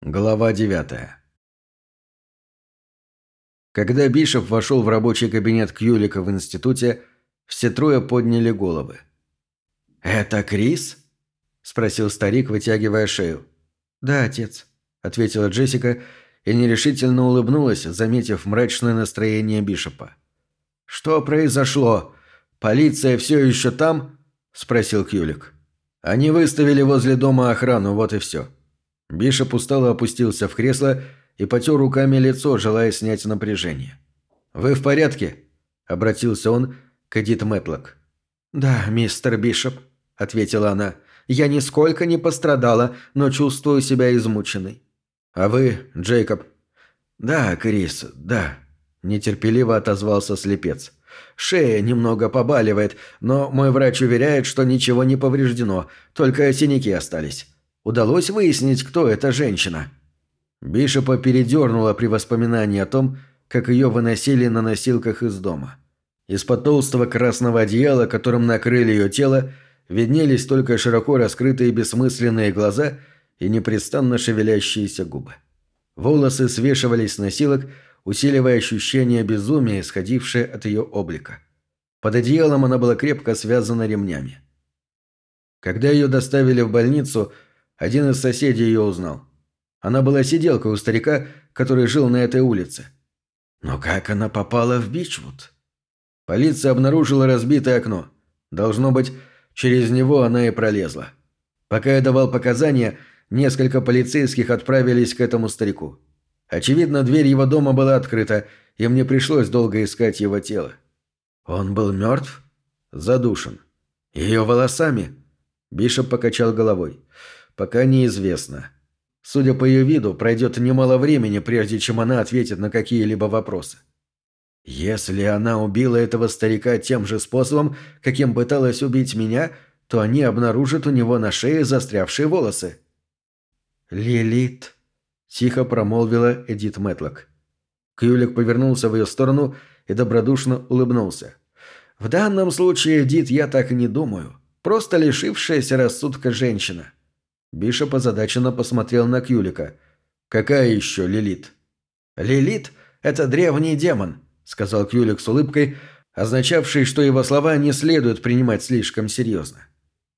Глава 9 Когда Бишоп вошел в рабочий кабинет Кьюлика в институте, все трое подняли головы. «Это Крис?» – спросил старик, вытягивая шею. «Да, отец», – ответила Джессика и нерешительно улыбнулась, заметив мрачное настроение Бишопа. «Что произошло? Полиция все еще там?» – спросил Кьюлик. «Они выставили возле дома охрану, вот и все». Бишоп устало опустился в кресло и потер руками лицо, желая снять напряжение. «Вы в порядке?» – обратился он к Эдит Мэтлок. «Да, мистер Бишоп», – ответила она. «Я нисколько не пострадала, но чувствую себя измученной». «А вы, Джейкоб?» «Да, Крис, да», – нетерпеливо отозвался слепец. «Шея немного побаливает, но мой врач уверяет, что ничего не повреждено, только синяки остались. Удалось выяснить, кто эта женщина?» Бишопа передернула при воспоминании о том, как ее выносили на носилках из дома. Из-под толстого красного одеяла, которым накрыли ее тело, виднелись только широко раскрытые бессмысленные глаза и непрестанно шевелящиеся губы. Волосы свешивались с носилок, усиливая ощущение безумия, исходившее от ее облика. Под одеялом она была крепко связана ремнями. Когда ее доставили в больницу – один из соседей ее узнал. Она была сиделкой у старика, который жил на этой улице. Но как она попала в Бичвуд? Полиция обнаружила разбитое окно. Должно быть, через него она и пролезла. Пока я давал показания, несколько полицейских отправились к этому старику. Очевидно, дверь его дома была открыта, и мне пришлось долго искать его тело. Он был мертв? Задушен. Ее волосами? Бишоп покачал головой. Пока неизвестно. Судя по ее виду, пройдет немало времени, прежде чем она ответит на какие-либо вопросы. Если она убила этого старика тем же способом, каким пыталась убить меня, то они обнаружат у него на шее застрявшие волосы. «Лилит», – тихо промолвила Эдит Мэтлок. Кюлик повернулся в ее сторону и добродушно улыбнулся. «В данном случае, Эдит, я так и не думаю. Просто лишившаяся рассудка женщина. Бишоп озадаченно посмотрел на Кюлика. «Какая еще Лилит?» «Лилит – это древний демон», – сказал Кюлик с улыбкой, означавший, что его слова не следует принимать слишком серьезно.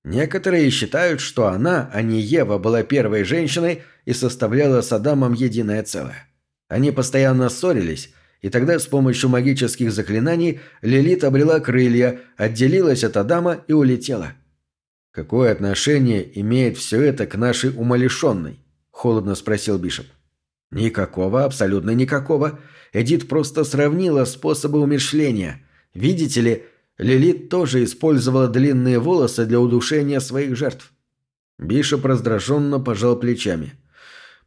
Некоторые считают, что она, а не Ева, была первой женщиной и составляла с Адамом единое целое. Они постоянно ссорились, и тогда с помощью магических заклинаний Лилит обрела крылья, отделилась от Адама и улетела. «Какое отношение имеет все это к нашей умалишенной?» – холодно спросил Бишоп. «Никакого, абсолютно никакого. Эдит просто сравнила способы умершления. Видите ли, Лилит тоже использовала длинные волосы для удушения своих жертв». Бишоп раздраженно пожал плечами.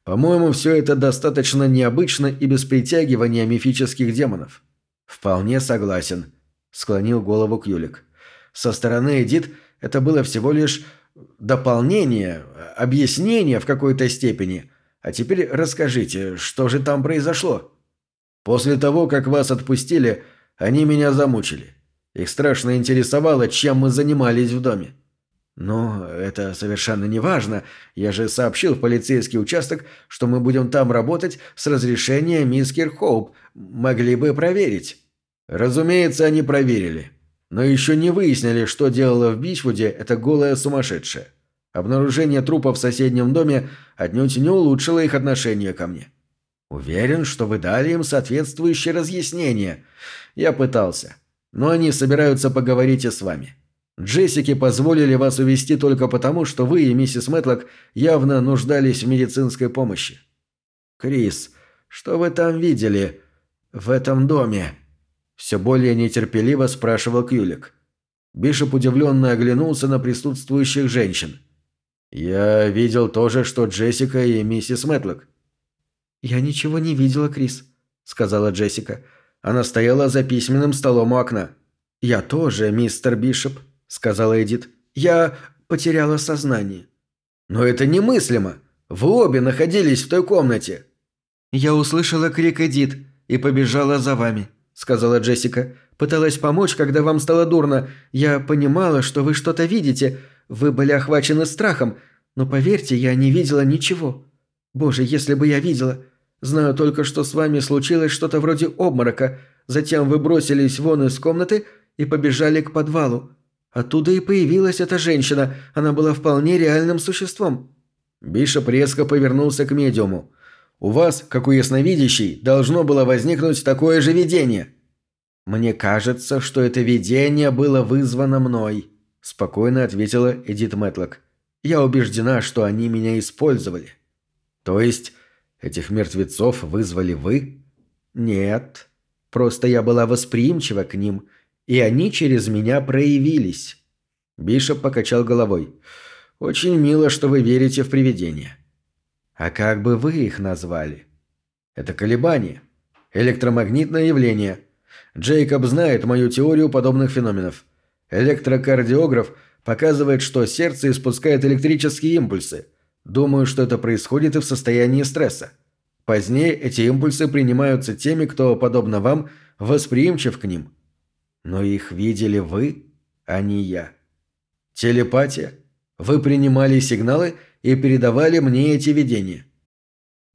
«По-моему, все это достаточно необычно и без притягивания мифических демонов». «Вполне согласен», – склонил голову Кюлик. «Со стороны Эдит – это было всего лишь дополнение, объяснение в какой-то степени. А теперь расскажите, что же там произошло? После того, как вас отпустили, они меня замучили. Их страшно интересовало, чем мы занимались в доме. Но это совершенно не важно. Я же сообщил в полицейский участок, что мы будем там работать с разрешения мисс Кирхоуп. Могли бы проверить. Разумеется, они проверили но еще не выяснили, что делала в Бичвуде эта голая сумасшедшая. Обнаружение трупа в соседнем доме отнюдь не улучшило их отношение ко мне. Уверен, что вы дали им соответствующее разъяснение. Я пытался. Но они собираются поговорить и с вами. Джессике позволили вас увезти только потому, что вы и миссис Мэтлок явно нуждались в медицинской помощи. Крис, что вы там видели в этом доме? Все более нетерпеливо спрашивал Кюлик. Бишоп удивленно оглянулся на присутствующих женщин. «Я видел то же, что Джессика и миссис Мэтлок». «Я ничего не видела, Крис», — сказала Джессика. Она стояла за письменным столом у окна. «Я тоже, мистер Бишоп», — сказала Эдит. «Я потеряла сознание». «Но это немыслимо! Вы обе находились в той комнате!» «Я услышала крик Эдит и побежала за вами», – сказала Джессика. «Пыталась помочь, когда вам стало дурно. Я понимала, что вы что-то видите. Вы были охвачены страхом. Но поверьте, я не видела ничего». Боже, если бы я видела. Знаю только, что с вами случилось что-то вроде обморока. Затем вы бросились вон из комнаты и побежали к подвалу. Оттуда и появилась эта женщина. Она была вполне реальным существом». Бишоп резко повернулся к медиуму. «У вас, как у ясновидящей, должно было возникнуть такое же видение». «Мне кажется, что это видение было вызвано мной», – спокойно ответила Эдит Мэтлок. «Я убеждена, что они меня использовали». «То есть этих мертвецов вызвали вы?» «Нет. Просто я была восприимчива к ним, и они через меня проявились». Бишоп покачал головой. «Очень мило, что вы верите в привидения». «А как бы вы их назвали?» «Это колебания. Электромагнитное явление. Джейкоб знает мою теорию подобных феноменов. Электрокардиограф показывает, что сердце испускает электрические импульсы. Думаю, что это происходит и в состоянии стресса. Позднее эти импульсы принимаются теми, кто, подобно вам, восприимчив к ним. Но их видели вы, а не я. Телепатия. Вы принимали сигналы и передавали мне эти видения.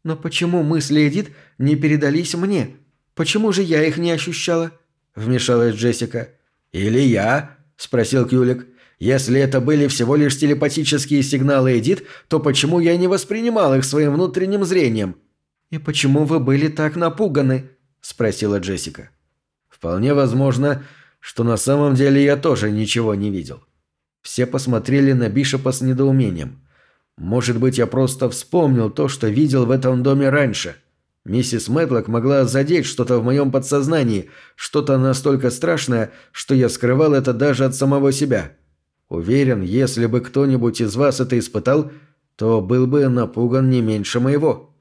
Но почему мысли Эдит не передались мне? Почему же я их не ощущала? Вмешалась Джессика. Или я? Спросил Кюлик. Если это были всего лишь телепатические сигналы Эдит, то почему я не воспринимал их своим внутренним зрением? И почему вы были так напуганы? Спросила Джессика. Вполне возможно, что на самом деле я тоже ничего не видел. Все посмотрели на Бишопа с недоумением. Может быть, я просто вспомнил то, что видел в этом доме раньше. Миссис Мэтлок могла задеть что-то в моем подсознании, что-то настолько страшное, что я скрывал это даже от самого себя. Уверен, если бы кто-нибудь из вас это испытал, то был бы напуган не меньше моего».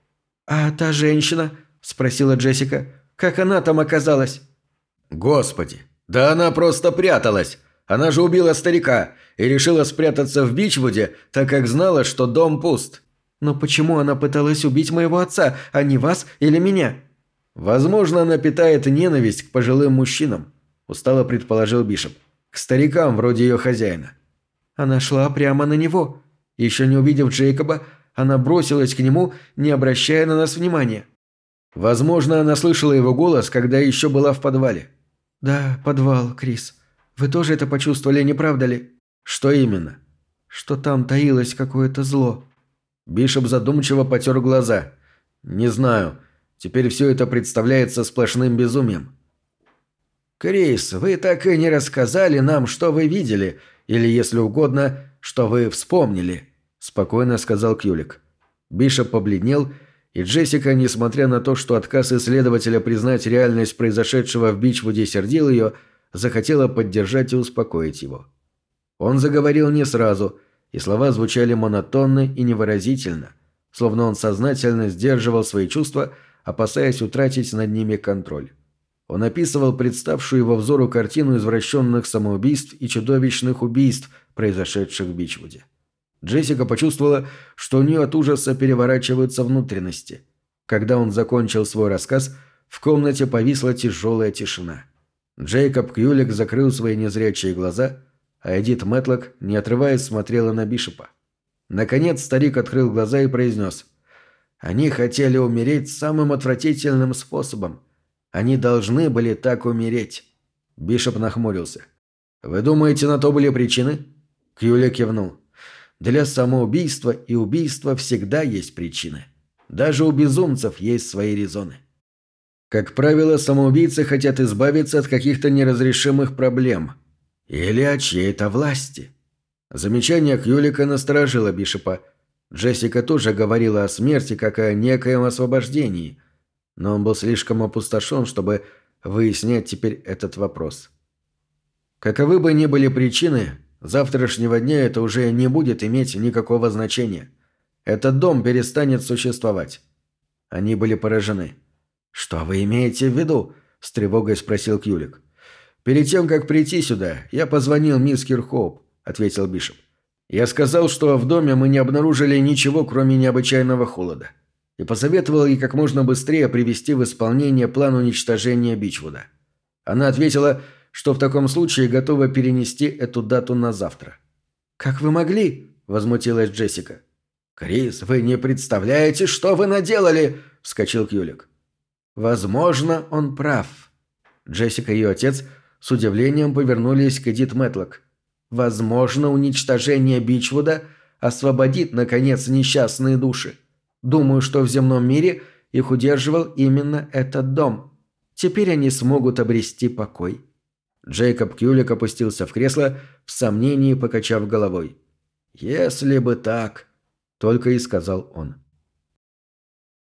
«А та женщина?» – спросила Джессика. «Как она там оказалась?» «Господи, да она просто пряталась. Она же убила старика и решила спрятаться в Бичвуде, так как знала, что дом пуст». «Но почему она пыталась убить моего отца, а не вас или меня?» «Возможно, она питает ненависть к пожилым мужчинам», – устало предположил Бишоп. «К старикам, вроде ее хозяина». Она шла прямо на него. Еще не увидев Джейкоба, она бросилась к нему, не обращая на нас внимания. Возможно, она слышала его голос, когда еще была в подвале. «Да, подвал, Крис. Вы тоже это почувствовали, не правда ли?» «Что именно?» «Что там таилось какое-то зло». Бишоп задумчиво потер глаза. «Не знаю. Теперь все это представляется сплошным безумием». «Крис, вы так и не рассказали нам, что вы видели, или, если угодно, что вы вспомнили», – спокойно сказал Кюлик. Бишоп побледнел и Джессика, несмотря на то, что отказ исследователя признать реальность произошедшего в Бичвуде сердил ее, захотела поддержать и успокоить его. Он заговорил не сразу, и слова звучали монотонно и невыразительно, словно он сознательно сдерживал свои чувства, опасаясь утратить над ними контроль. Он описывал представшую его взору картину извращенных самоубийств и чудовищных убийств, произошедших в Бичвуде. Джессика почувствовала, что у нее от ужаса переворачиваются внутренности. Когда он закончил свой рассказ, в комнате повисла тяжелая тишина. Джейкоб Кьюлик закрыл свои незрячие глаза, а Эдит Мэтлок, не отрываясь, смотрела на Бишопа. Наконец старик открыл глаза и произнес. «Они хотели умереть самым отвратительным способом. Они должны были так умереть». Бишоп нахмурился. «Вы думаете, на то были причины?» Кьюлик кивнул. Для самоубийства и убийства всегда есть причины. Даже у безумцев есть свои резоны. Как правило, самоубийцы хотят избавиться от каких-то неразрешимых проблем. Или от чьей-то власти. Замечание Кьюлика насторожило Бишопа. Джессика тоже говорила о смерти как о некоем освобождении. Но он был слишком опустошен, чтобы выяснять теперь этот вопрос. Каковы бы ни были причины, завтрашнего дня это уже не будет иметь никакого значения. Этот дом перестанет существовать. Они были поражены. «Что вы имеете в виду?» – с тревогой спросил Кьюлик. «Перед тем, как прийти сюда, я позвонил мисс Кирхоуп», – ответил Бишоп. «Я сказал, что в доме мы не обнаружили ничего, кроме необычайного холода, и посоветовал ей как можно быстрее привести в исполнение план уничтожения Бичвуда. Она ответила, что в таком случае готова перенести эту дату на завтра. «Как вы могли?» – возмутилась Джессика. «Крис, вы не представляете, что вы наделали!» – вскочил Кюлик. «Возможно, он прав». Джессика и ее отец с удивлением повернулись к Эдит Мэтлок. «Возможно, уничтожение Бичвуда освободит, наконец, несчастные души. Думаю, что в земном мире их удерживал именно этот дом. Теперь они смогут обрести покой». Джейкоб Кюлик опустился в кресло, в сомнении покачав головой. «Если бы так», — только и сказал он.